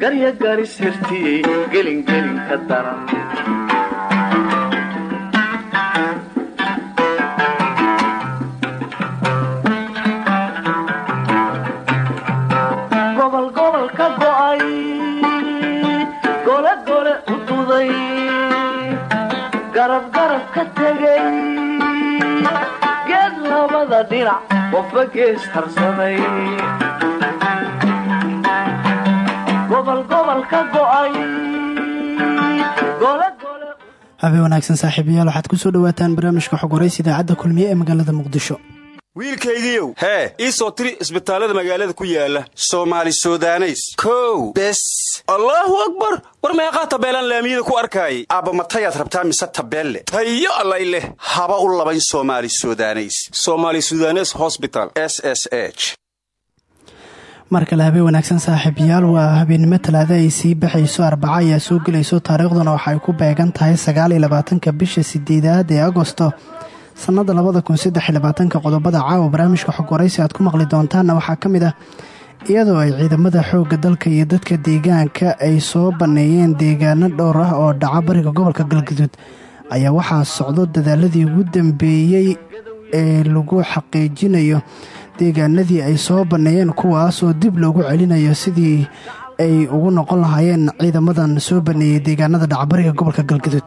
garya gelingelin ka daran gobol gobol ka go'ay gole gole u duday garab garab ka tegay geed labada dhinac qofba gees harsaday habeen wanaagsan saaxiibayaal waxaad ku soo dhowaataan barnaamijka xog waraysa idaacadda kulmiye ee magaalada muqdisho wiilkaygiiow hee ii soo tiri isbitaallada magaalada ku yaalla soomaali sudaneys. Kow. Bes. Allaahu akbar. War meeqaa tabeelaan laamiyada ku arkaayay aabba matayaad rabtaa mise tabeelle? Tayo allay leh haba u labayn soomaali sudaneys. Soomaali sudanes hosbital s s h. Mar kale habeen wanaagsan saaxiibayaal waa habeennimo talaada ay sii baxayso arbaca ayaa soo gelayso taariikhduna waxay ku beegan tahay sagaaliyo labaatanka bisha sideedaad ee agosto sannada labada kun saddex labaatanka qodobada caawa barnaamijka xog aad ku maqli doontaanna waxaa ka mid ah iyadoo ay ciidamada xoogga dalka iyo dadka deegaanka ay soo banneeyeen deegaano dhowr ah oo dhaca bariga gobolka galgaduud ayaa waxaa socdo dadaaladii ugu dambeeyey ee lagu xaqiijinayo deegaanadii ay soo banneeyeen kuwaasoo dib loogu celinayo sidii ay ugu noqon lahaayeen ciidamadan soo banneeyey deegaanada dhacbariga gobolka galgaduud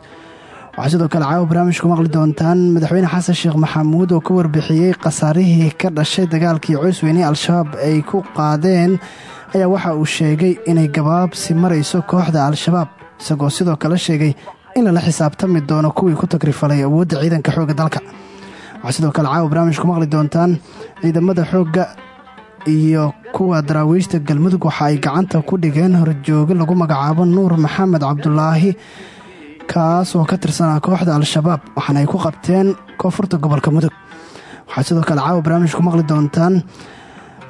waxaa sidoo kale caawa barnaamijku maqli doontaan madaxweyne xasan sheekh maxamuud oo ka warbixiyey khasaarihii ka dhashay dagaalkii coysweyne al-shabaab ay ku qaadeen ayaa waxa uu sheegay inay gabaabsi marayso kooxda al-shabaab isagoo sidoo kale sheegay in lala xisaabtami doono kuwii ku tagrifalay awoodda ciidanka xoogga dalka. Waxaa sidoo kale caawa barnaamijku maqli doontaan ciidamada xoogga iyo kuwa daraawiishta galmudug waxa ay gacanta ku dhigeen horjoogo lagu magacaabo nuur maxamed cabdulaahi kaas oo ka tirsanaa kooxda al-shabaab waxaana ku qabteen koonfurta gobolka mudug. Waxaad sidoo kale caawa barnaamijku maqli doontaan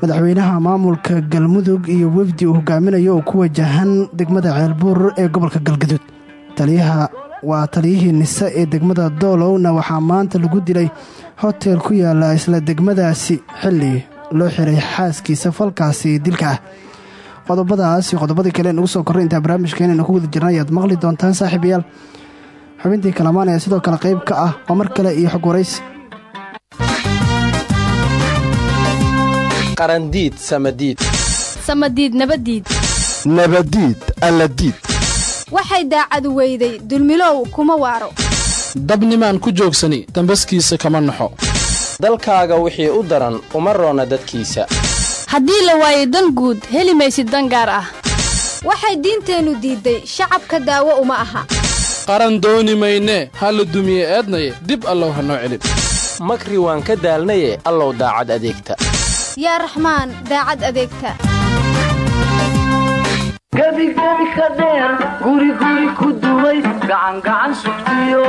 madaxweynaha maamulka galmudug iyo wefdi uu hogaaminayo oo ku wajahan degmada ceelbuur ee gobolka galgaduud. Taliyaha waa taliyihii nise ee degmada doolowna waxaa maanta lagu dilay hotel ku yaalla isla degmadaasi xilli loo xiray xaaskiisa falkaasi dilka ah qodobadaas iyo qodobadii kale nugu soo korray intaa barnaamijkeenaynu ku guda jirna ayaad maqli doontaan saaxiibayaal. Xubintii kalamaan ee sidoo kale qayb ka ah waa mar kale iyo xog waraysi qarandiid samadiid. Samadiid nabadiid. Nabadiid alladiid. Waxay daacadu weyday dulmilow kuma waaro. Dabnimaan ku joogsani dambaskiisa kama naxo dalkaaga wixii u daran uma roona dadkiisa haddii la waayo dan guud heli maysid dan gaar ah. Waxay diinteennu diidday shacabka daawo uma aha. Qaran dooni maynee ha la dumiye eednaye dib allow ha noo celin. Makri waan ka daalnaye allow daacad adeegta. Yaa raxmaan daacad adeegta. Gebigebi ka dheer guri guri ku duway gacangacan sugtiyo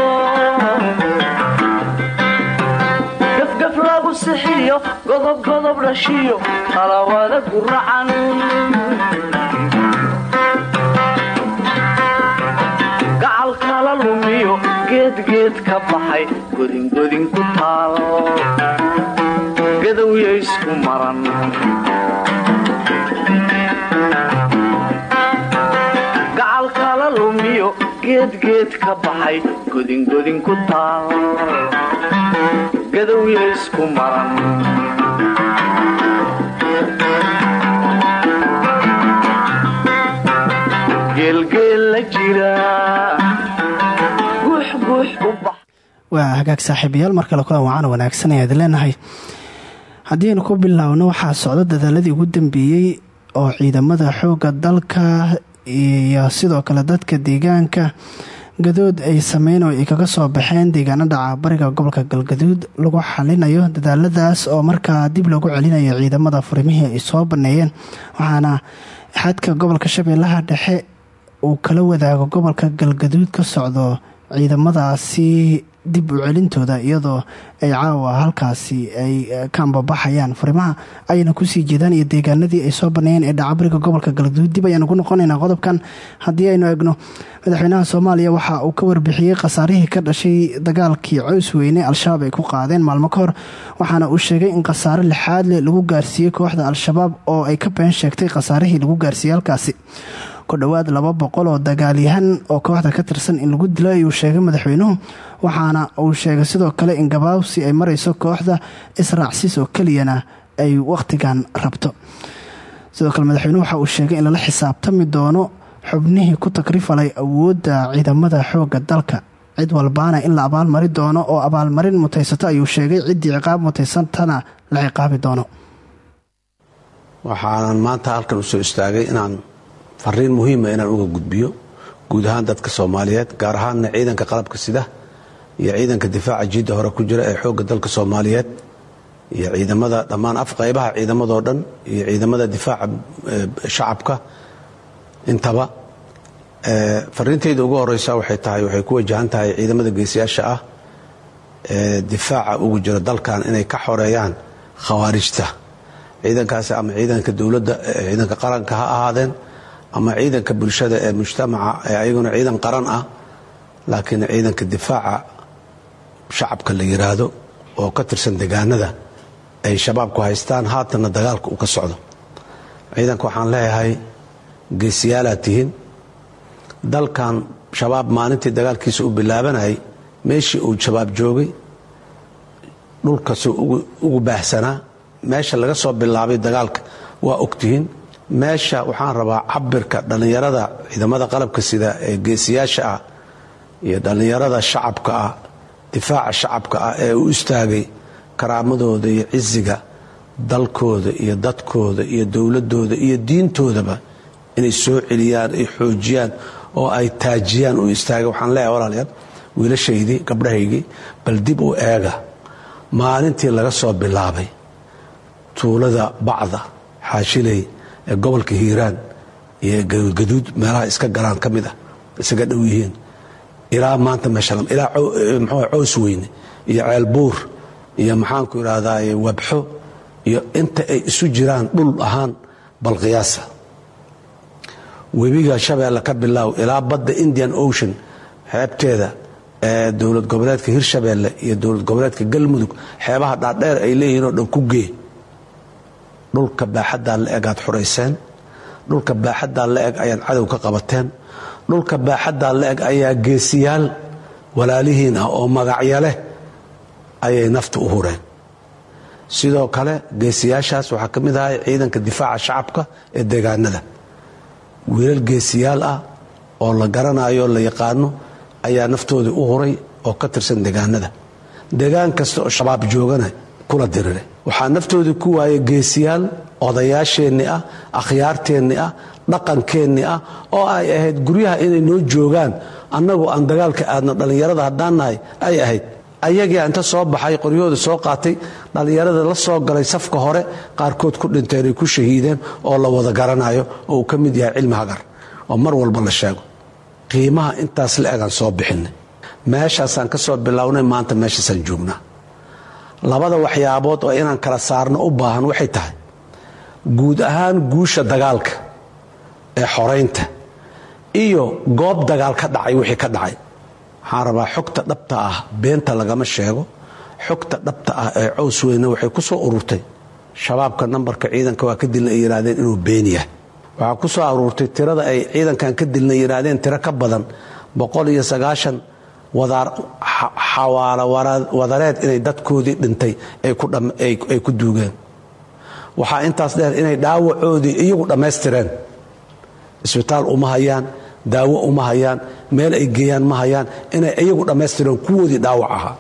lagu sixiyo godob godob dhashiyo qalawada guracan gacal kala lumiyo geedgeed ka baxay godingodin ku taal gadowya isku maran gacal kala lumiyo ka baxay godingodin ku taal gadowyaysku maran waa hagaag saaxiibayaal. Mar kale kulan wacaana wanaagsan ayaad leenahay. Haddii aynu ku bilaabno waxaa socdo dadaaladii ugu dambeeyey oo ciidamada xoogga dalka iyo sidoo kale dadka deegaanka gadood ay sameyn oo ay kaga soo baxeen deegaanada caabariga gobolka galgaduud. Lagu xalinayo dadaaladaas oo markaa dib loogu celinayo ciidamada furimihii ay soo baneeyeen waxaana xadka gobolka shabeellaha dhexe uu kala wadaago gobolka galgaduud ka socdo ciidamadaasi dib u celintooda iyadoo ay caawa halkaasi ay ka ambabaxayaan furimaha ayna ku sii jeedaan iyo deegaanadii ay soo baneeyeen ee dhacabariga gobolka galgaduud dib ayaanu ku noqonaynaa qodobkan. Haddii aynu eegno madaxweynaha soomaaliya waxa uu ka warbixiyey khasaarihii ka dhashay dagaalkii cows weyne al-shabaab ay ku qaadeen maalmo ka hor waxaana uu sheegay in khasaare lixaad leh lagu gaarsiiyey kooxda al-shabaab oo ay ka been sheegtay khasaarihii lagu gaarsiiyey halkaasi ku dhowaad laba boqol oo dagaalyahan oo kooxda ka tirsan in lagu dilo ayuu sheegay madaxweynuhu waxaana uu sheegay sidoo kale in gabaabsi ay marayso kooxda israacsis oo keliyana ay wakhtigan rabto. Sidoo kale madaxweynuhu waxa uu sheegay in lala xisaabtami doono xubnihii ku takrifalay awoodda ciidamada xoogga dalka. Cid walbaana in la abaalmari doono oo abaalmarin mutaysato ayuu sheegay ciddii ciqaab mutaysantana la ciqaabi doono. Waxaanan maanta halkan u soo istaagay inaan fariin muhiima inaan uga gudbiyo. Guud ahaan dadka soomaaliyeed gaar ahaanna ciidanka qalabka sida iyo ciidanka difaaca jiidda hore ku jira ee xoogga dalka soomaaliyeed iyo ciidamada dhammaan af qaybaha ciidamadoo dhan iyo ciidamada difaaca shacabka intaba fariintayda ugu horeysa waxay tahay waxay ku wajahan tahay ciidamada geesiyaasha ah ee difaaca ugu jira dalkan inay ka xoreeyaan khawaarijta. Ciidankaasi ama ciidanka dowladda ciidanka qaranka ha ahaadeen ama ciidanka bulshada ee mujtamaca ee ayaguna ciidan qaran ah laakiin ciidanka difaaca shacabka la yiraahdo oo ka tirsan degaanada ay shabaabku haystaan haatanna dagaalka uu ka socdo. Ciidanka waxaan leeyahay geesiyaalaad tihiin. Dalkan shabaab maalintii dagaalkiisa u bilaabanayay meeshii uu shabaab joogay dhulkasuu ugu baahsanaa meesha laga soo bilaabay dagaalka waa ogtihiin meesha waxaan rabaa cabirka dhallinyarada ciidamada qalabka sida ee geesiyaasha ah iyo dhallinyarada shacabka ah difaaca shacabka ah ee u istaagay karaamadooda iyo cisiga dalkooda iyo dadkooda iyo dowladooda iyo diintoodaba inay soo celiyaan ay xoojiyaan oo ay taajiyaan u istaagay. Waxaan leeyahay walaalayaal wiilashaydii gabdhahaygii bal dib u eega. Maalintii laga soo bilaabay tuulada bacda xaashiley gobolka hiiraan iyo gaduud meelaha iska galaan ka mid ah isaga dhow yihiin. Ilaa maanta meeshailaa mxuu cows weyne iyo ceelbuur iyo maxaanku idhaahdaa wabxo iyo inta ay isu jiraan dhul ahaan balqiyaasa webiga shabeelle ka bilaaw ilaa badda indian ocean xeebteeda ee dowlad goboleedka hirshabeelle iyo dowlad goboleedka galmudug xeebaha dhaadheer ay leeyihiin oo dhan ku gee dhulka baaxaddaa la eg aad xurayseen. Dhulka baaxaddaa la eg ayaad cadow ka qabateen. Dhulka baaxaddaa la eg ayaa geesiyaal walaalihiin ah oo magacyo leh ayay nafta u hureen. Sidoo kale geesiyaashaas waxaa ka mid ahay ciidanka difaaca shacabka ee deegaanada. Wiilal geesiyaal ah oo la garanayo la yaqaano ayaa naftoodii u huray oo ka tirsan deegaanada. Deegaan kasta oo shabaab joogana kula dirire waxaa naftoodii ku waayay geesiyaal odayaasheenni ah akhyaarteenni ah dhaqankeennii ah oo ay ahayd guryaha inay noo joogaan. Annagu aan dagaalka aadno dhallinyarada haddaan nahay ay ahayd. Ayagia inta soo baxay qoryahooda soo qaatay dhallinyarada la soo galay safka hore qaarkood ku dhinteen ay ku shahiideen oo la wada garanayo oo uu ka mid yahay cilmi hagar. Oo mar walba la sheego. Qiimaha intaas la egaan soo bixinay. Meeshaasaan ka soo bilownay maanta meeshaasaan joognaa labada waxyaabood oo inaan kala saarno u baahan waxay tahay. Guud ahaan guusha dagaalka ee xoraynta iyo goob dagaal ka dhacay wixii ka dhacay. Waxaan rabaa xogta dhabta ah beenta lagama sheego. Xogta dhabta ah ee cows weyne waxay ku soo ururtay. Shabaabka nambarka ciidanka waa ka dilna ay yidhaahdeen inuu been yahay. Waxaa ku soo aruurtay tirada ay ciidankan ka dilna yidhaahdeen tiro ka badan boqol iyo sagaashan xawaalo wadareed inay dadkoodii dhintay ay ku duugeen waxaa intaas dheer inay dhaawacoodii iyagu dhammaystireen. Isbitaal uma hayaan daawo uma hayaan meel ay geeyaan ma hayaan inay iyagu dhammaystireen kuwoodii dhaawac ahaa.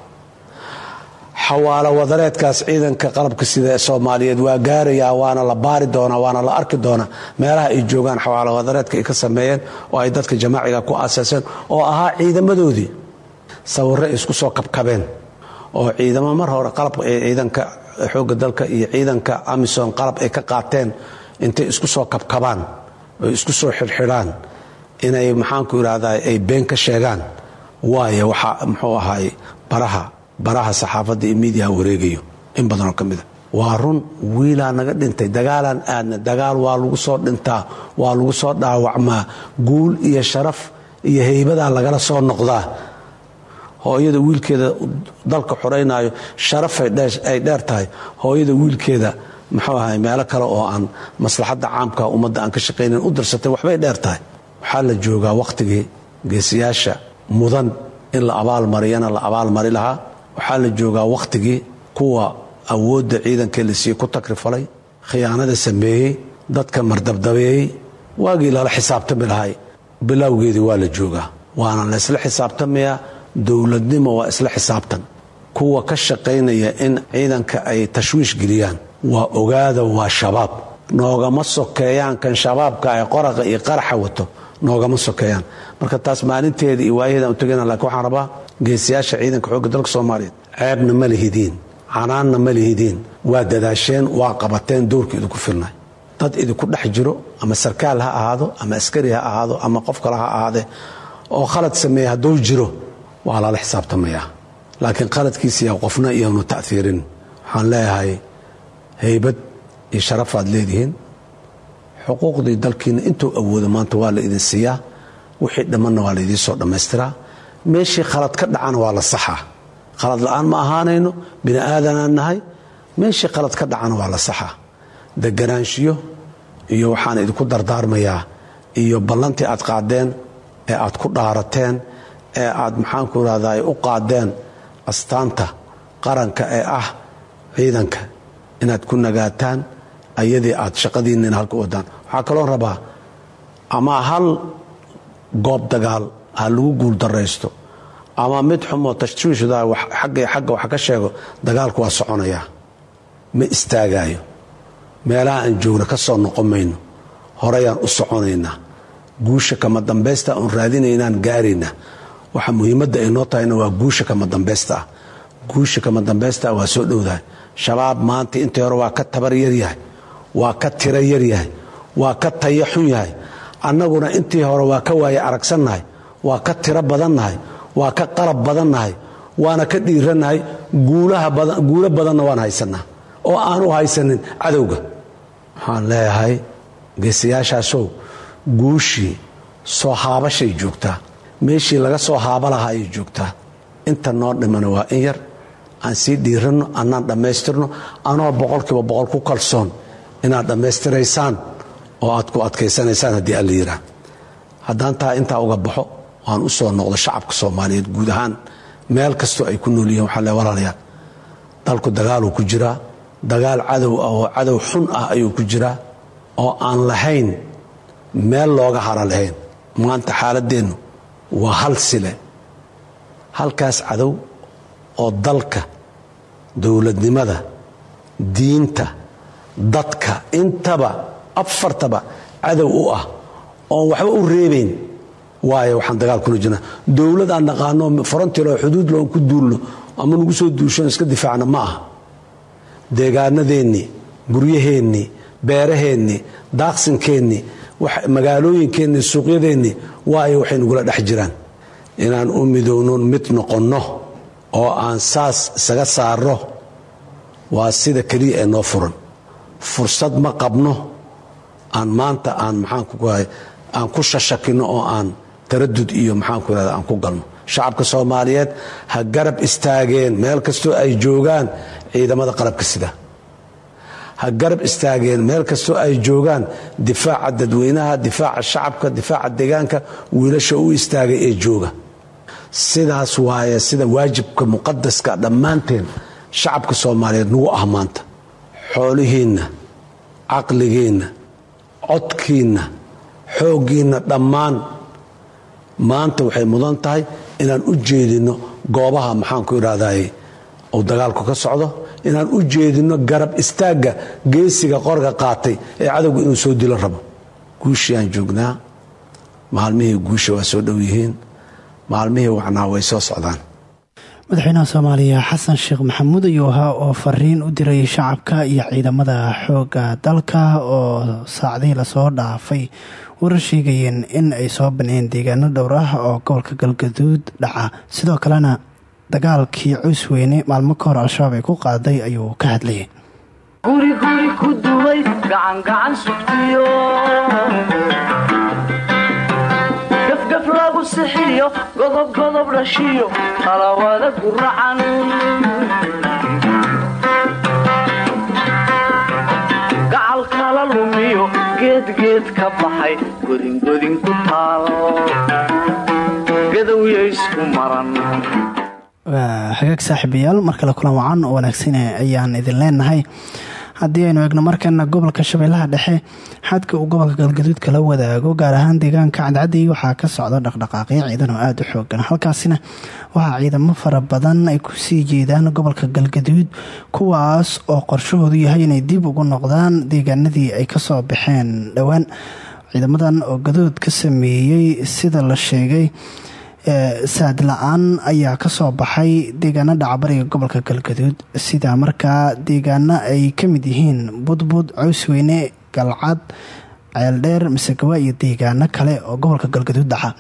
Xawaalo wadareedkaas ciidanka qalabka sida ee soomaaliyeed waa gaarayaa waana la baari doonaa waana la arki doonaa meelaha ay joogaan xawaalo wadareedka ay ka sameeyeen oo ay dadka jamaaciga ku asaaseen oo ahaa ciidamadoodii sawirro isku soo kabkabeen oo ciidamo mar hore qalabka ee ciidanka xoogga dalka iyo ciidanka amisom qalab ay ka qaateen intay isku soo kabkabaan oy isku soo xidhxidhaan inay maxaanku idhahdaa ay been ka sheegaan. Waayo waxaa muxuu ahaay baraha baraha saxaafadda iyo miidiyaha wareegayo. In badanoo ka mida waa run wiilaa naga dhintay. Dagaalaan aadna dagaal waa lagu soo dhintaa waa lagu soo dhaawacmaa. Guul iyo sharaf iyo haybadaa lagala soo noqdaa hooyada wiilkeeda dalka xoraynaayo sharafay ay dheer tahay. Hooyada wiilkeeda muxuu ahay meelo kale oo aan maslaxadda caamka ummadda aan ka shaqaynayn u dirsatay waxbay dheer tahay. Waxaa la joogaa wakhtigii geesiyaasha mudan in la abaalmariyana la abaalmari lahaa. Waxaa la joogaa wakhtigii kuwa awoodda ciidankee la siiyey ku takrifalay khiyaanada sameeyey dadka mardabdabeeyey. Waagii lala xisaabtami lahay bilowgeedii waa la joogaa. Waana la isla xisaabtamayaa dowladnimo waa isla xisaabtan. Kuwa ka shaqaynaya in ciidanka ay tashwiish geliyaan waa ogaada waa shabaab. Noogama sokeeyaan kan shabaabka ay qoraqa iyo qaraxa wato noogama sokeeyaan. Marka taas maalinteeda iyo waayaheedaan u tegayna lakiin waxaan rabaa geesiyaasha ciidanka xoogga dalka soomaaliyeed ceebna ma lihidiin canaanna ma lihidiin waa dadaasheen waa qabateen doorka idinku filnay. Dad idinku dhex jiro ama sarkaal ha ahaado ama askari ha ahaado ama qof kale ha ahaadee oo khalad sameeya hadduu jiro waa lala xisaabtamayaa laakiin qaladkiisiya qofna iyoonu ta'iirin waxaan leeyahay haybad iyo sharafaad leedihiin. Xuquuqdii dalkiina intuu awoodo maanta waa la idin siiyaa. Wixii dhammanna waa laydiin soo dhammaystiraa. Meeshii khalad ka dhacana waa la saxaa. Khalad la'aan ma ahaanayno bini aadanaan nahay. Meeshii khalad ka dhacana waa la saxaa. Deganaanshiyo iyo waxaan idinku dardaarmayaa. Iyo ballantii aad qaadeen ee aad ku dhaarateen ee aad maxaanku irahdaa u qaadeen astaanta qaranka ee ah ciidanka inaad ku nagaataan ayadii aad shaqadiinina halka u wadaan waxaa kaloo rabaa ama hal goob dagaal ha lagu guuldaraysto ama mid xumoo tashwiishda xagga wax ka sheego dagaalku waa soconayaa ma istaagaayo. Meelaha aan joogna ka soo noqon mayno. Horeyaan u soconaynaa guusha kama dambaysta oon raadinaynaan gaaraynaa waxa muhiimadda ay noo tahayna waa guusha kama dambaysta. Ah guusha kama dambaysta waa soo dhowdahay shabaab maanta intii hore waa ka tabar yaryahay waa ka tiro yaryahay waa ka tayo xun yahay. Annaguna intii hore waa ka waaye aragsannahay waa ka tiro badannahay waa ka qalab badannahay waana ka dhiirannahay guulo badanna waan haysanaa oo aan u haysanin cadowga. Waxaan leeyahay geesayaashaasow guushii soo haabashay joogtaa meeshii laga soo haaba lahaa ayay joogtaa. Inta noo dhimana waa in yar. Aan sii dhiiranno annaan dhammaystirno. Anoo boqolkiiba boqol ku kalsoon inaad dhammaystiraysaan oo aad ku adkaysanaysaan haddii alla yiraa haddaan taa intaa uga baxo aan u soo noqdo shacabka soomaaliyeed guud ahaan. Meel kastoo ay ku nool yihiin waxaa le walaalayaal dalku dagaaluu ku jiraa. Dagaal cadow ah oo cadow xun ah ayuu ku jiraa. Oo aan lahayn meel looga hara lahayn. Maanta xaaladeennu waa hal sile. Halkaas cadow oo dalka dowladnimada diinta dadka intaba afartaba cadow u ah oon waxba u reebayn waayo waxaan dagaal kula jirnaa dowlad aan naqaano frontier xuduud loon ku duulno ama nagu soo duushan iska difaacna ma aha. Deegaanadeennii guryaheennii beeraheennii daaqsinkeennii magaalooyinkeennii suuqyadeennii waayo waxay nagula dhex jiraan. Inaan u midowno mid noqonno oo aan saas isaga saarno waa sida keliya ee noo furan. Fursad ma qabno aan maanta aan maxaankuahay aan ku shashakino oo aan taradud iyo maxaanku irahda aan ku galno. Shacabka soomaaliyeed ha garab istaageen meel kastoo ay joogaan ciidamada qalabka sida ha garab istaageen meel kastoo ay joogaan difaaca dadweynaha difaaca shacabka difaaca deegaanka wiilasha u istaagay ee jooga. Sidaas waaye sida waajibka muqadaska dhammaanteen shacabka soomaaliyeed nagu ah maanta. Xoolihiinna caqligiinna codkiinna xooggiinna dhammaan maanta waxay mudan tahay inaan u jeedinno goobaha maxaanku idhahdaye uu dagaalku ka socdo inaan u jeedino garab istaagga geesiga qorga qaatay ee cadowga inuu soo dilo rabo. Guushii aan joognaa. Maalmihii guusha waa soo dhow yihiin. Maalmihii wacnaa way soo socdaan. Madaxweynaha soomaaliya xasan sheekh maxamuud ayuu ahaa oo fariin u diray shacabka iyo ciidamada xoogga dalka oo saacdihii la soo dhaafay. Warar sheegayeen in ay soo baneen deegaano dhowr ah oo gobolka galgaduud dhaca. Sidoo kalena dagaalkii cusweyne maalmo ka hor al-shabaab ay ku qaaday ayuu ka hadlayay. Guri guri ku duway gacangacan sugtiyo. Gafgaf lagu sixiyo godob godob dhashiyo qalawada guracan gacal kala lumiyo geedgeed ka baxay godingodin ku taal gadowya isku maran hagaag saaxiibayaal mar kale kulan wacan oo wanaagsan ayaan idin leenahay. Haddii aynu eegno markana gobolka shabeellaha dhexe xadka uu gobolka galgaduud kala wadaago gaar ahaan deegaanka cadcadii waxaa ka socda dhaqdhaqaaqyo ciidan oo aada u xoogan halkaasina waxaa ciidamo fara badan ay ku sii jeedaan gobolka galgaduud kuwaas oo qorshahoodu yahay inay dib ugu noqdaan deegaanadii ay ka soo baxeen. Dhowaan ciidamadan oo gadood ka sameeyey sida la sheegay saad la'aan ayaa ka soo baxay deegaano dhacbariga gobolka galgaduud. Sida markaa deegaano ay ka mid yihiin budbud cawsweyne galcad ceeldheer masegawa iyo deegaano kale oo gobolka galgaduud dhaca.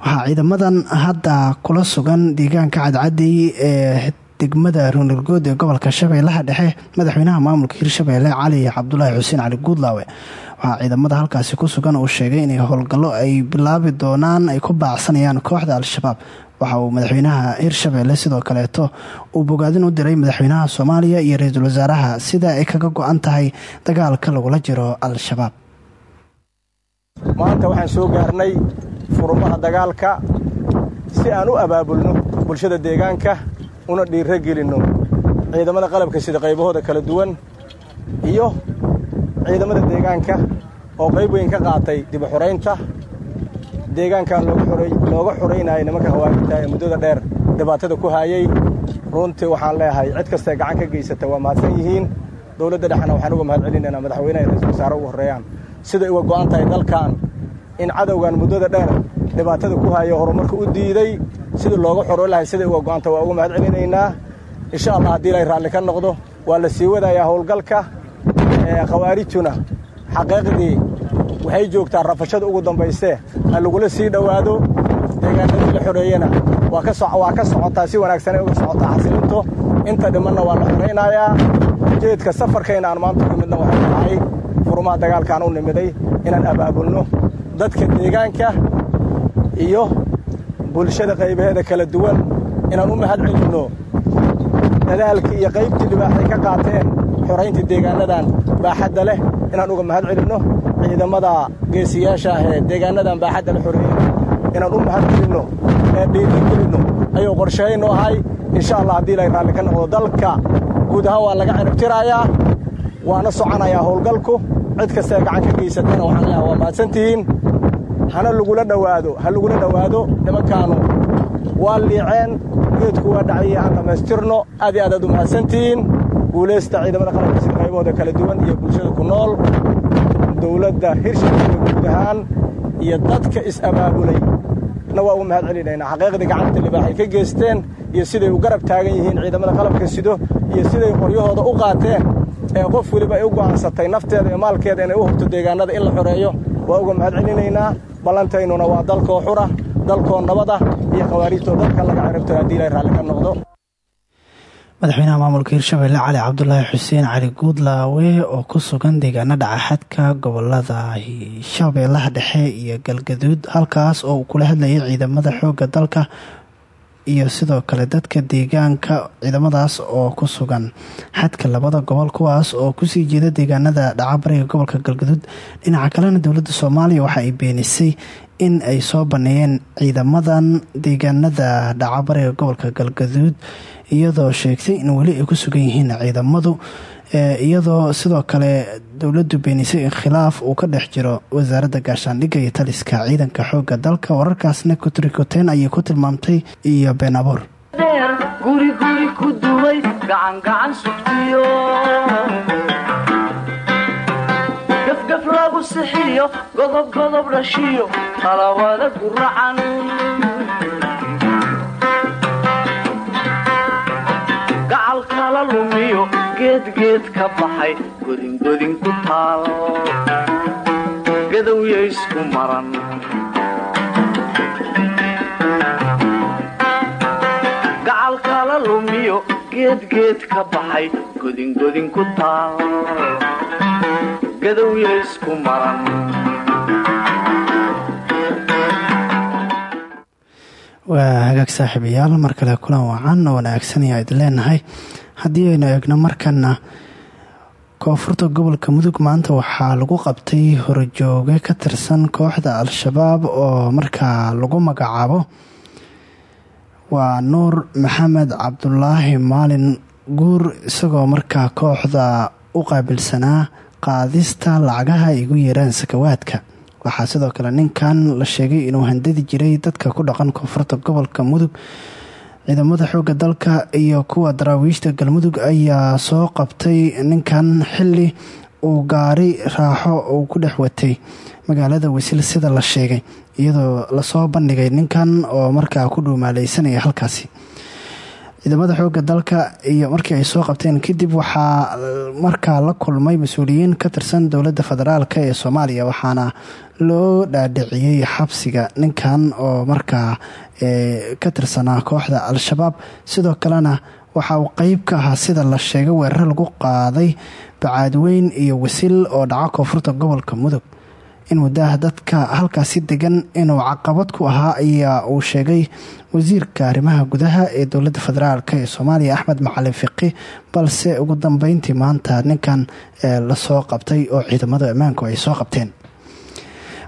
Waxaa ciidamadan hadda kula sugan deegaanka cadcadey ee degmada ruunirgood ee gobolka shabeellaha dhexe madaxweynaha maamulka hirshabeelle cali cabdulaahi xuseen cali guudlaawe waxaa ciidamada halkaasi ku sugan uu sheegay inay howlgallo ay bilaabi doonaan ay ku baacsanayaan kooxda al-shabaab. Waxa uu madaxweynaha hirshabeelle sidoo kaleeto uu bogaadin u diray madaxweynaha soomaaliya iyo ra'iisul wasaaraha sida ay kaga go-an tahay dagaalka lagula jiro al-shabaab. Maanta waxaan soo gaarnay furumaha dagaalka si aan u abaabulno bulshada deegaanka una dhiiro gelinno ciidamada qalabka sida qaybahooda kala duwan iyo ciidamada deegaanka oo qayb weyn ka qaatay dib u xuraynta. Deegaankan looga xuraynaya nimanka hawaarinta ee muddada dheer dhibaatada ku haayay runtii waxaan leeyahay cid kastae gacan ka geysata waa mahadsan yihiin. Dowladda dhexna waxaan uga mahad celinaynaa madaxweynaha ra'isul wasaare ugu horreeyaan. Siday uga go'an tahay dalkan in cadowgan muddada dheer dhibaatada ku haaya horumarka u diiday sidii looga xoro lahay siday uga go'anta waa uga mahad celinaynaa insha allah haddii ilay raalli ka noqdo waa la sii wadayaa howlgalka khawaarijtuna xaqiiqdii waxay joogtaa rafashada ugu dambaysee ha lagula sii dhowaado deegaanadii la xoreeyena waa ka socotaa si wanaagsanay uga socotaa xasilinto inta dhimanna waa la xoraynayaa ujeedka safarkayna aan maanta ku midna waxay tahay furumaha dagaalkaan u nimiday inaan abaabulno dadka deegaanka iyo bulshada qaybaheeda kala duwan. Inaan u mahad celinno dadaalkii iyo qaybtii dhibaaxay ka qaateen xorayntii deegaanadan baaxadda leh. Inaan uga mahad celinno ciidamada geesiyaasha ah ee deegaanadan baaxadda la xoreeyey inaan u mahad celinno ee dhiiri gelinno ayuu qorshahaynu ahay. Insha allah haddii ilay raalli ka noqdo dalka guud ahaan waa laga ciribtirayaa waana soconayaa howlgalku. Cid kastae gacan ka geysatana waxaan leeyahay waa mahadsantihiin. Hana lagula dhowaado ha lagula dhowaado nimankaanu waa liiceen geedku waa dhacayay aan dhammaystirno aad iyo aad aad u mahadsantihiin guulaysta ciidamada qalabka sida qaybahooda kala duwan iyo bulshada ku nool dowladda hirshabeelle guud ahaan iyo dadka is-abaabulay na waa ugu mahad celinaynaa. Xaqiiqdii gacanta libaaxay ka geysteen iyo siday u garab taagan yihiin ciidamada qalabka sido iyo siday qoryahooda u qaateen ee qof weliba ay u go'aansatay nafteeda iyo maalkeeda inay u hubto deegaanada in la xoreeyo. Waa uga mahad celinaynaa. Ballantaynuna waa dalkoo xura dalkoo nabada iyo khawaarijtoo dalka laga ciribtiro haddii ilay raalli ka noqdo. Madaxweynaha maamulka hirshabeelle cali cabdulaahi xuseen cali guudlaawe oo ku sugan deegaano dhacaxadka gobollada shabeellaha dhexe iyo galgaduud halkaas oo uu kula hadlayay ciidamada xoogga dalka iyo sidoo kale dadka deegaanka ciidamadaas oo ku sugan xadka labada gobol kuwaas oo ku sii jeeda deegaanada dhacabariga gobolka galgaduud. Dhinaca kalena dowladda soomaaliya waxa ay beenisay in ay soo baneeyeen ciidamadan deegaanada dhacabariga gobolka galgaduud iyadoo sheegtay in weli ay ku sugan yihiin ciidamadu iyadoo sidoo kale dowladdu beenisay in khilaaf uu ka dhex jiro wasaaradda gaashaandhigga iyo taliska ciidanka xoogga dalka. Wararkaasna kutrikoteen ayay ku tilmaamtay iyo been abuur sixiyo godobgodob dhashiyo talawada guracan gacal kala lumiyo. Geedgeed ka baxay godingodin ku taal gadowya isku maran gacal kala lumiyo. Ka baxay godingodin ku taal gadowya isku maran waa hagaag saaxiibayaal mar kale kulan wacan oo wanaagsan ayaa idin leenahay. Haddii aynu eegno markana koonfurta gobolka mudug maanta waxaa lagu qabtay horjooge ka tirsan kooxda al-shabaab oo markaa lagu magacaabo waa nuur maxamed cabdulaahi maalin guur isagoo markaa kooxda u qaabilsanaa qaadista lacagaha igu yeeraan sakawaadka. Waxaa sidoo kale ninkan la sheegay inuu handadi jiray dadka ku dhaqan koonfurta gobolka mudug. Ciidamada xoogga dalka iyo kuwa daraawiishta galmudug ayaa soo qabtay ninkan xili uu gaari raaxo uu ku dhex watay. Magaalada wasiil sida la sheegay iyadoo la soo bandhigay ninkan oo markaa ku dhuumaaleysanaya halkaasi ciidamada xoogga dalka iyo markii ay soo qabteen kadib waxaa markaa la kulmay mas'uuliyiin ka tirsan dowladda federaalk ee soomaaliya waxaana loo dhaadhiciyey xabsiga ninkan oo markaa ka tirsanaa kooxda al-shabaab. Sidoo kalena waxa uu qeyb ka ahaa sida la sheegay weerar lagu qaaday bacaadweyn iyo wasiil oo dhaca koonfurta gobolka mudug in muddaha dadka halkaasi degan inuu caqabad ku ahaa ayaa uu sheegay wasiirka arrimaha gudaha ee dowladda federaalk ee soomaaliya axmed macalin fiqi balse ugu dambeyntii maanta ninkan la soo qabtay oo ciidamada ammaanku ay soo qabteen.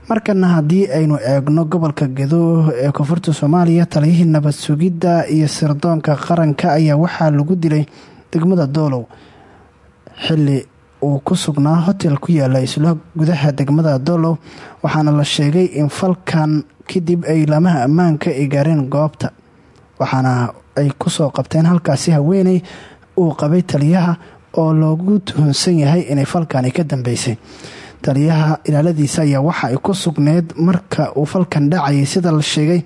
Markana haddii aynu eegno gobolka gedo ee koonfurta soomaaliya taliyihii nabad sugidda iyo sirdoonka qaranka ayaa waxaa lagu dilay degmada doolow xili uu ku sugnaa hotel ku yaalla isla gudaha degmada doolow waxaana la sheegay in falkan kadib ay laamaha ammaanka ay gaareen goobta waxaana ay ku soo qabteen halkaasi haweeney uu qabay taliyaha oo loogu tuhunsan yahay inay falkani ka dambeysay. Taliyaha ilaaladiisa ayaa waxa ay ku sugneyd marka uu falkan dhacayay sida la sheegay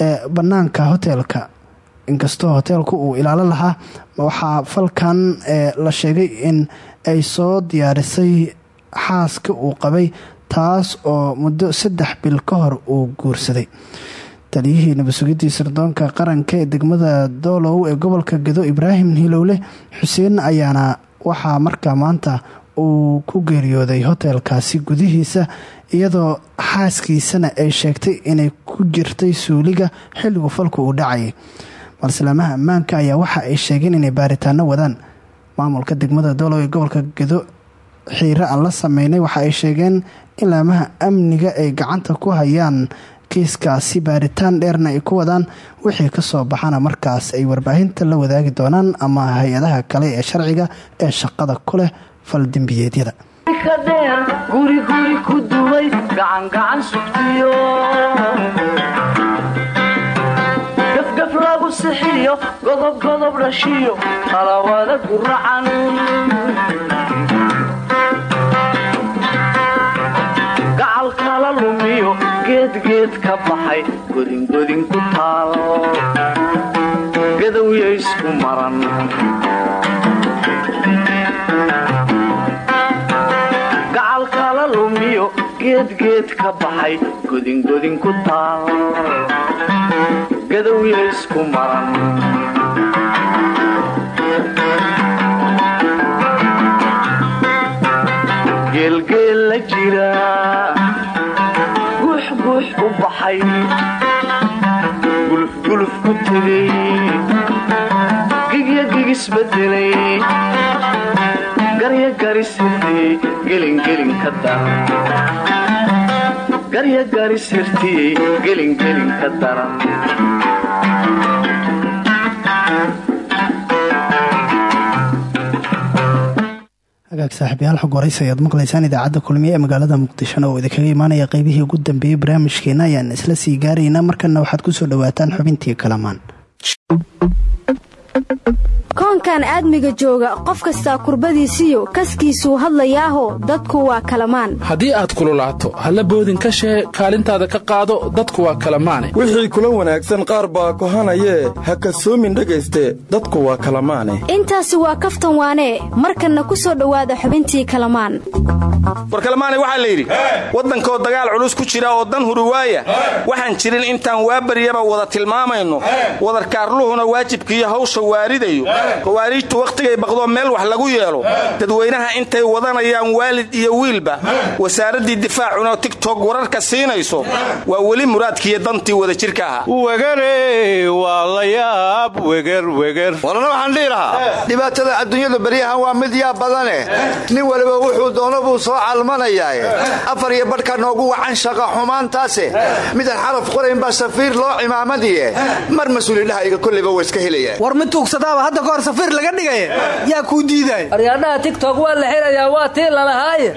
ee bannaanka hoteelka inkastoo hoteelku uu ilaalo lahaa waxaa falkan la sheegay in ay soo diyaarisay xaaska uu qabay taas oo muddo saddex bil ka hor uu guursaday. Taliyihii nabadsugidii sirdoonka qaranka ee degmada doolow ee gobolka gedo ibraahim hilowle xuseen ayaana waxaa markaa maanta uu ku geeriyooday hoteelkaasi gudihiisa iyadoo xaaskiisana ay sheegtay inay ku jirtay suuliga xilligu falku uu dhacayay balse laamaha ammaanka ayaa waxa ay sheegeen inay baaritaano wadaan. Maamulka degmada doolow ee gobolka gedo xiire aan la sameynay waxa ay sheegeen in laamaha amniga ay gacanta ku hayaan kiiskaasi baaritaan dheerna ay ku wadaan. Wixii ka soo baxana markaas ay warbaahinta la wadaagi doonaan ama hay'adaha kale ee sharciga ee shaqada ku leh faldembiyeedyada dheer guri guri ku duway gacangacan sugtiyo lagu sixiyo godobgodob dhashiyo talawada guracan gacal kala lumiyo geedgeed ka baxay godingodin ku taal gadowya isku maran geedgeed ka baxay godingodin ku taal gadowya isku maran geelgeel la jira guux guux u baxay gulufguluf ku tegay gigya gigisbedelay garya garisirtiyey gelingelin ka daran garya garisirtiyey gelingelin ka daran hagaag saaxiibyaal xog waraysi ayaad maqlaysaan idaacadda kulmiye ee magaalada muqdishona oo idinkaga imaanaya qeybihii ugu dambeeyey barnaamijkeena ayaan isla sii gaaraynaa markana waxaad ku soo dhawaataan xubintii kalamaan koonkan aadmiga jooga qof kastaa kurbadiisiyo kaskiisuu hadlayaaho dadku waa kalamaan. Haddii aad kululaato halla boodin ka shee kaalintaada ka qaado dadku waa kalamaane wixii kula wanaagsan qaar baa kohanayee ha kasoomin dhegayste dadku waa kalamaane. Intaasi waa kaftan waanee markanna ku soo dhowaada xubintii kalamaan. War kalamaane waxaa la yidhi waddankoo dagaal culus ku jira oo dan huri waaya. Waxaan jirin intaan waabaryaba wada tilmaamayno. Wadarkaarluhuna waajibkiiyo hawsha waaridayo khawaariijtu wakhtigay baqdoo meel wax lagu yeelo. Dadweynaha intay wadanayaan waalid iyo wiilba. Wasaaraddii difaacuna tigtog wararka siinayso. Waa weli muraadkiiyo dantii wadajirka ahaa. Wegare waa la yaab. Wegerweger warana waxaan dhihi lahaa. Dhibaatada adduunyadu beryahan waa mid yaab badane. Nin waliba wuxuu doono buu soo calmanayaae afar iyo badhka noogu wacan shaqa xumaantaase. Midaan xaraf qorayn baa safiir loo cimaamadiye mar mas'uulidhahayga kollayba waa iska helayaan hor safiir laga dhigaya yaa kuu diidaay aryaadhaha tigtok waa la xirayaa waa tii lalahaaye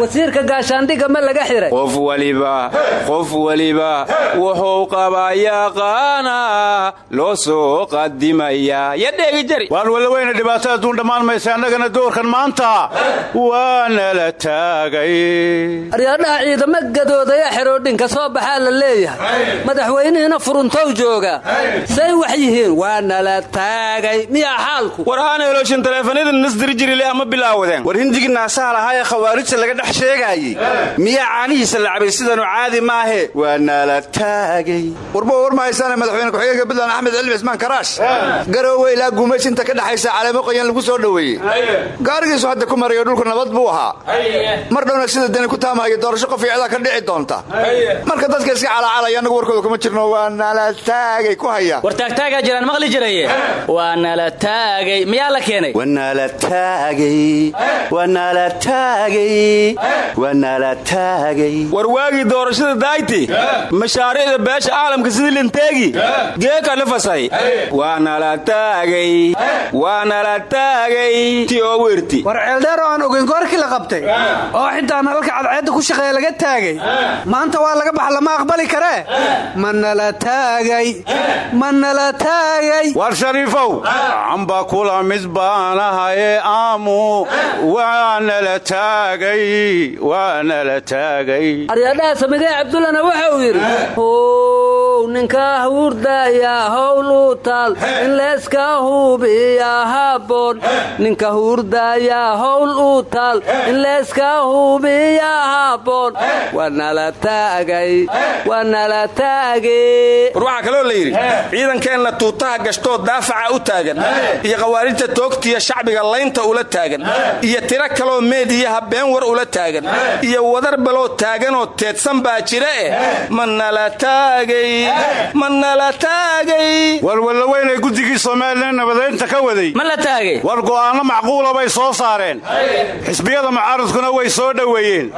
wasiirka gaashaandhiga ma laga xiray. Qof waliba qof waliba wuxuu qabaa yaqaana loo soo qadimayaa yadheegi jari. Waan walaweyne dhibaato adduun dhammaan maysa annagana doorkan maanta waana la taagay. Aryaadhaha ciidamo gadoodaya xeroodhinka soo baxaa la leeyahay. Madaxweynihiina furuntow jooga. Say wax yihiin waa nala taagay. Miyaa xaalku war aan helooshin taleefanada nasdiri jirile ama bilaawadeen war hindigii naasaha lahaa ee khawaarijta laga dhex sheegaayey miyaa caanihiisa la cabay sidanu caadi maahe. Waa nala taagay. Warba war mahaysaane madaxweyne ku-xigeenka puntland axmed cilmi cismaan karaash garoowe ilaa guumaysinta ka dhexaysa caleemo qoyan lagu soo dhoweeyey. Gaarigiisu hadda ku marayo dhulku nabad buu ahaa. Mar dhowna sida dani ku taamahayo doorasho qof ka dhici doonta. Marka dadka iska calacalaya annagu warkooda kuma jirno waa nala taagay ku hayaan war taagtaagaa jiraan maqli jiraye. Waa nala taagay miyaa la keenay? War waagii doorashada dayti mashaariicda beesha caalamka sidii linteegi? Geeka lafasay waanala taagay. Waanala taagay. Ti oo war ceeldheer oo aan ogeyn goorkii la qabtay oo xitaa nalalka cadceedda ku shaqeeya laga taagay maanta waa laga bax lama aqbali karee ma nala taagay. Ma nala taagay. War shariifow camba kula mid baanahaye aamu waanala taagay waanala taagay. Aryaadhaha samidee cabdullana waxa uu yidhi how ninkaa huurdaayaa howl u taal. In leeska hubiya haboon ninka huurdaayaa howl u taal. In leeska hubiya haboon waa nala taagay. Waa nala taagay. War waxaa kaloo la yidhi ciidankeenna tuutaha gashtoo daafaca u taagan. Iyo khawaarijta toogtiya shacbiga laynta ula taagan. Iyo tiro kaloo meediyaha been war ula taagan. Iyo wadar baloo taaganoo teedsan baa jira eh. Ma nala taagay ma nala taagay warwallaweyne guddigii somalilan nabadaynta ka waday. Ma la taagay war go'aanno macquula bay soo saareen. Xisbiyada mucaaradkuna way soo dhoweeyeen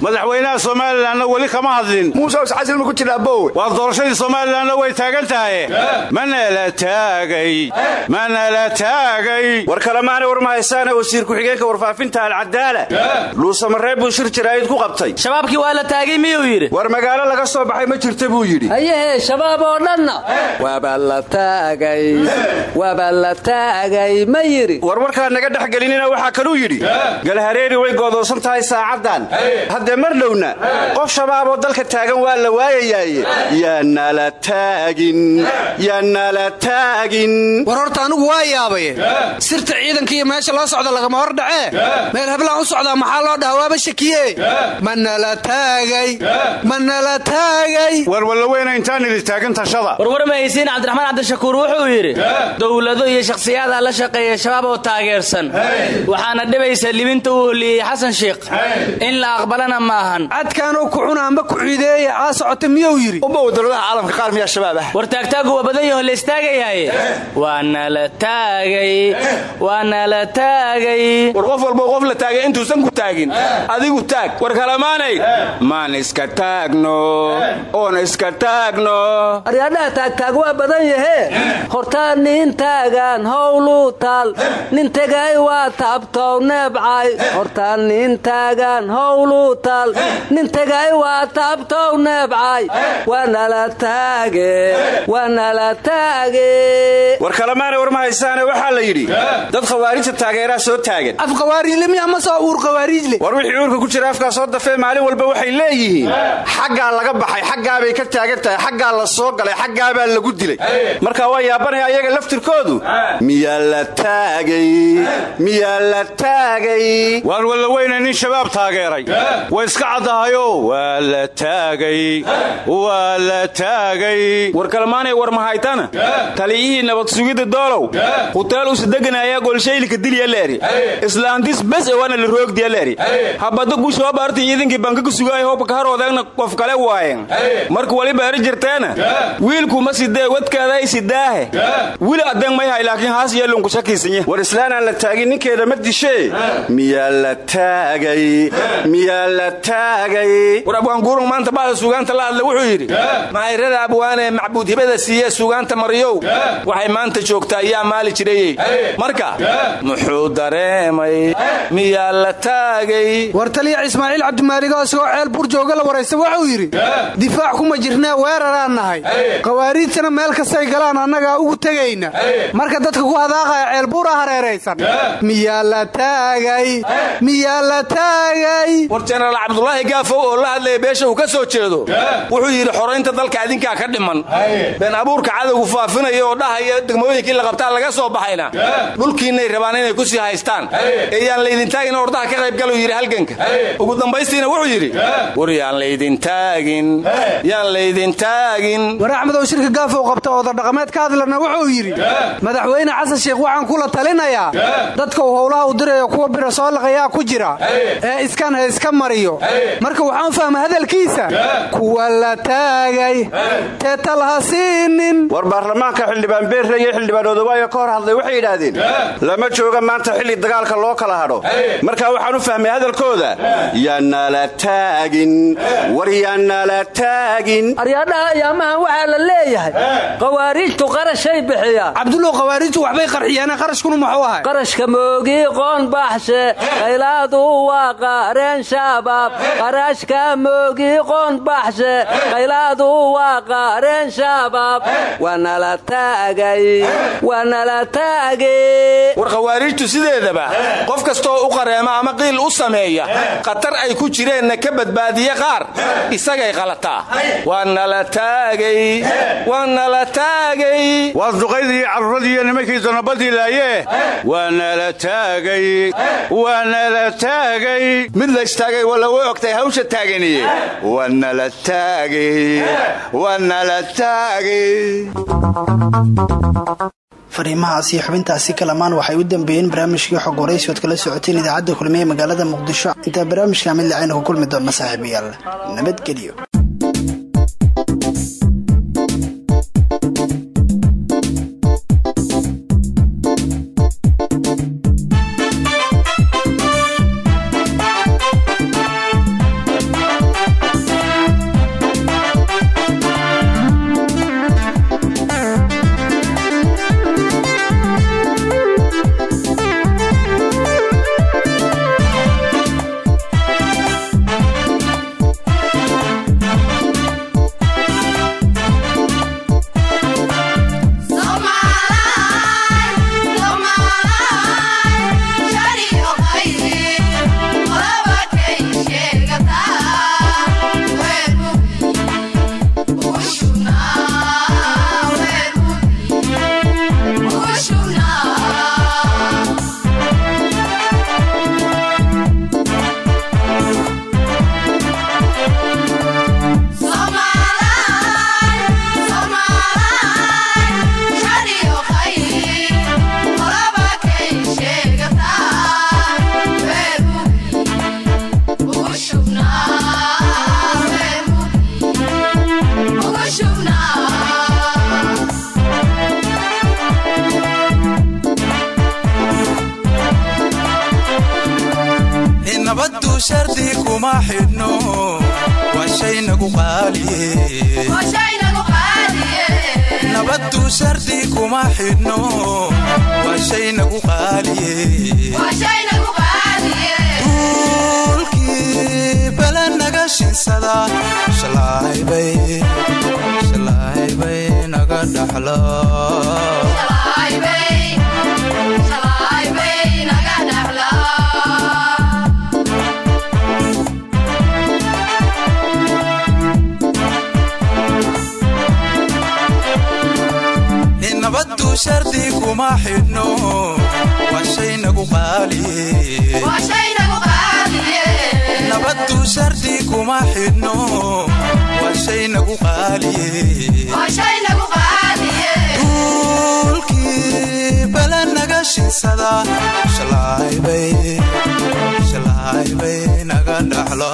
madaxweynaha somalilanna weli kama hadlin. Muuse iscasilma ku jidhaa bowe waa doorashadii somalilanna way taagan tahaye manala taagay manala taagay war kalemaana war mahaysaane wasiir ku-xigeenka warfaafinta alcadaala dhuusamareeb buu shir jaraa'id ku qabtay. Shabaabkii waa la taagay miyuu yidhi? War magaalo laga soo baxay ma jirta buu yidhi hayahee shabaab oo dhanna. Waaba la taagay. Ma yidhi naga dhex gelinina waxaa kaluu yidhi galhareeri way goodoosan tahay saacaddan. Haddee mar dhowna qof shabaaboo dalka taagan waa la waayayaaye yaa nala taagin yaa nala taagin. War horta anugu waa yaabaye. Sirta ciidanka iyo meesha loo socda lagama hor dhacee meel hablaan u socdaa maxaa loo dhaha waaba shakiye. Ma nala taagay. Ma nala taagay. Warwallaweyne warwar mahaysiin cabdiraxmaan cabdishakuur wuxuu yidhi dowlado iyo shakhsiyaada la shaqeeya shabaab oo taageersan. Waxaana dhibaysa libinta uu holiyey xasan sheikh. In la aqbalana maahan. Cadkaanuu ku cuna amba ku ciideeya aa socota miyuu yidhi. Ubow dowladaha caalamka qaar miyaa shabaab ah. War taagtaagu waa badan yaho laystaagayahaye waa nala taagay. Waa nala taagay. War qof walbo qof la taagay intuusan ku taagin. Adigu taag. War kalamaanay maan iska taagno. Oon iska taagno aryaadhaha taagtaag waa badan yahee hortaa nin taagan howluu taal. Nin tegay waa taabtow neebcay hortaa nin taagan howluu taal. Nin tegay waa taabtow neebcay waanala taage waanala taage. War kalemaana war ma haysaane waxaa la yidhi dad khawaarijta taageeraa soo taagan af khawaariijle miya ma soo uur khawaariijle war wixii uurka ku jira afkaa soo dafee maalin walba waxay leeyihiin xaggaa laga baxay xaggaabay ka taagan tahay xaggaa la soo galay xaggaabaa lagu dilay. Marka waa yaabanaya ayaga laftirkoodu. Miyaa la taagay miyaa la taagay. Waan wallaweyne nin shabaab taageeray. Way iska caddahayo waa la taagay waa la taagay. War kalmaanay war mahaytana taliyihii nabad sugidda doolow. Huteel usadeganaya golshaylika dilya leeri. Islaantis bes e waana la roogdiya leeri. Habada gushoobaarti iidinkii banka ku sugaay hooba ka haroodeegna qof kale waayen marka waliba eri jirteena wiilku ma sidee wadkaaday sidaahe wili adeeg may hay laakiin haas yeelunku shakiisanye war islaanaan la taagin ninkeeda ma dishee miyaa la taagay miyaa la taagay. War abwaanguurung maanta bada suugaanta la hadla wuxuu yidhi mahayrada abwaanee macbuud hibada siiye suugaanta mariyow waxay maanta joogtaa yaa maali jirayey. Marka muxuu dareemay miyaa la taagay. War taliya ismaaciil cabdimaaligoo isagoo ceel jooga la waraysta wuxuu yidhi difaac kuma jirnaa weeraraan nahay khawaariijtana meel kastay galaan annagaa ugu tegayna. Marka dadka ku hadaaqaya ceel buura hareeraysan. Miyaa la taagay? Miyaa la taagay? War jenaraal cabdulaahi gaafow oo la hadlaya beesha uu ka soo jeedo wuxuu yidhi xoraynta dalka adinkaa ka dhiman. Been abuurka cadowgu faafinaya oo dhahaya degmooyinkii la qabtaa laga soo baxayna. Dhulkiinnay rabaan inay ku sii haystaan. Ee yaan laydintaagin ordaha ka qaybgalu yidhi halganka. Ugu dambaystiina wuxuu yidhi war yaan laydintaagin yaan laydintaagin war axmedow shirka gaafow qabta ooda dhaqameed ka hadlana wuxuu yidhi madaxweyne xasan sheekh waxaan kula talinayaa dadka uu howlaha u dirayo kuwa bira soo laqayaa ku jira ee iskan ha iska mariyo. Marka waxaan fahma hadalkiisa kuwa la taagay teetal ha siinin. War baarlamaanka xildhibaan beerre iyo xildhibaan ka hor hadlay waxay yidhaahdeen lama jooga maanta xilli dagaalka loo kala hadho. Marka waxaan u fahmay hadalkooda yaanala taagin war yaanala taagin aryaadhaha ayaamahan waxaa la leeyahay. Khawaariijtu qarashay bixiyaan cabdullow khawaariijtu waxbay qarxiyeen qarashkunu muxuu ahay. Qarashka moogii qoon baxshe qaylaadu waa qaareen shabaab. Qarashka moogii qoon baxshe qaylaadu waa qaareen shabaab. Waanala taagay waanala taagay. War khawaariijtu sideedaba qof kastooo u qareema ama qiil u sameeya khatar ay ku jireenna ka badbaadiye qaar isagay qalataa. Waanala taagay waanala taagay. Waa duqaydii carruradii iyo nimankii donabadii laayee waanala taagay. Waanala taagay. Mid la istaagay walla way ogtay hawsha taaganiye waanala taagay. Waanala taagay. Fariimahaas iyo xubintaasi kalamaan waxay u dambeeyeen barnaamijkii xog waraysi ood kala socoteen idaacadda kulmiye magaalada muqdisho. Intaa barnaamijka mid lacayna ku kulmi doonna saaxiibayaal. Nabadgelyo naga dhaxlo nabaddu shardi kuma nabaddu shardi kuma xidhno. Waa shay nagu qaaliye. Duulkii bala naga shinsada shalaaybay naga dhaxlo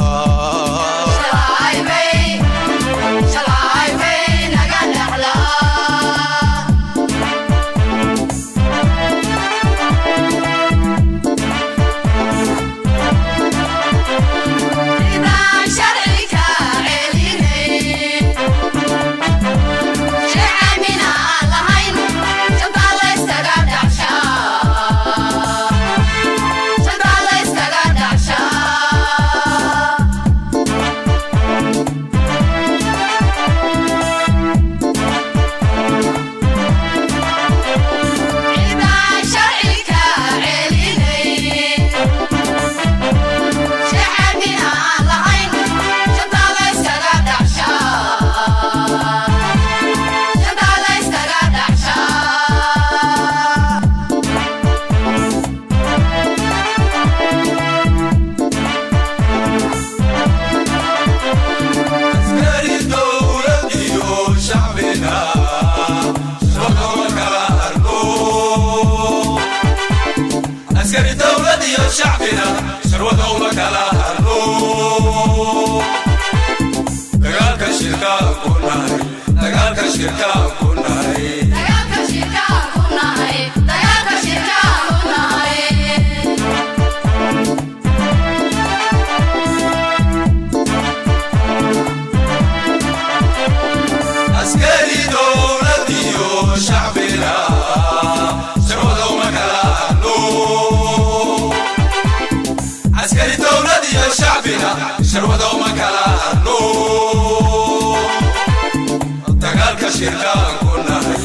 dagaalka shirkaan ku nahay